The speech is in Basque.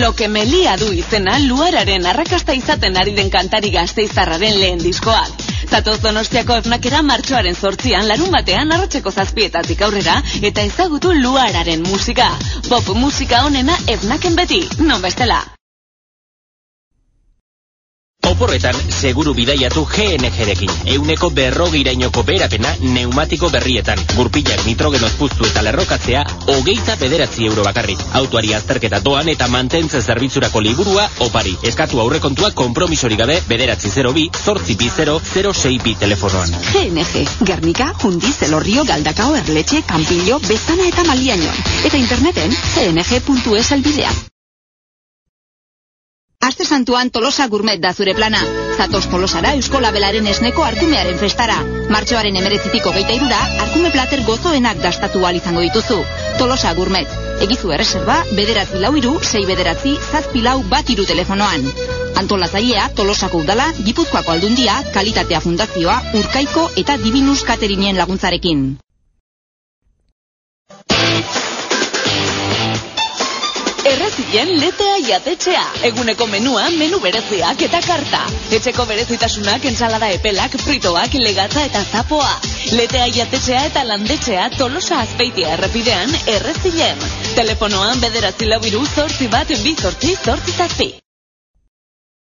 Lo que melia du izena luararen arrakasta izaten ari den kantari gazteizarraren lehen diskoak. Zatoz donostiako efnakera martxoaren zortzian larun batean arratseko zazpietatik aurrera eta ezagutu luararen musika. Pop musika onena efnaken beti, non bestela. Oporretan, seguru bidaiatu GNG-rekin. Euneko berrogeirainoko berapena neumatiko berrietan. Gurpilak nitrogenoz puztu eta lerrokatzea, hogeita bederatzi euro bakarrik. Autoari azterketa doan eta mantentze zerbitzurako liburua opari. Eskatu aurrekontua kompromisori gabe bederatzi 0 bi, zortzi bi 0, 0 bi telefonoan. GNG, Gernika, Jundiz, Elorrio, Galdakao, Erletxe, Kampillo, Bezana eta Maliañon. Eta interneten, gng.es albidean. Aste santuan Tolosa Gourmet da zure plana. Zatoz Tolosara Eusko Labelaren esneko arkumearen festara. Martxoaren emerezitiko geita irura, arkume plater gozoenak dastatu izango dituzu. Tolosa Gourmet. Egizu erreserba, bederatzi lau iru, sei bederatzi, zazpi bat iru telefonoan. Antolatzailea, Tolosako udala, Gipuzkoako aldundia, Kalitatea Fundazioa, Urkaiko eta Divinus Katerinien laguntzarekin. Errezien letea jatetxea. Eguneko menua, menu bereziak eta karta. Etxeko berezitasunak, ensalada epelak, fritoak, legatza eta zapoa. Letea jatetxea eta landetxea tolosa azpeitia errepidean errezien. Telefonoan bederatzi labiru zortzi bat bizortzi zortzi zazpi.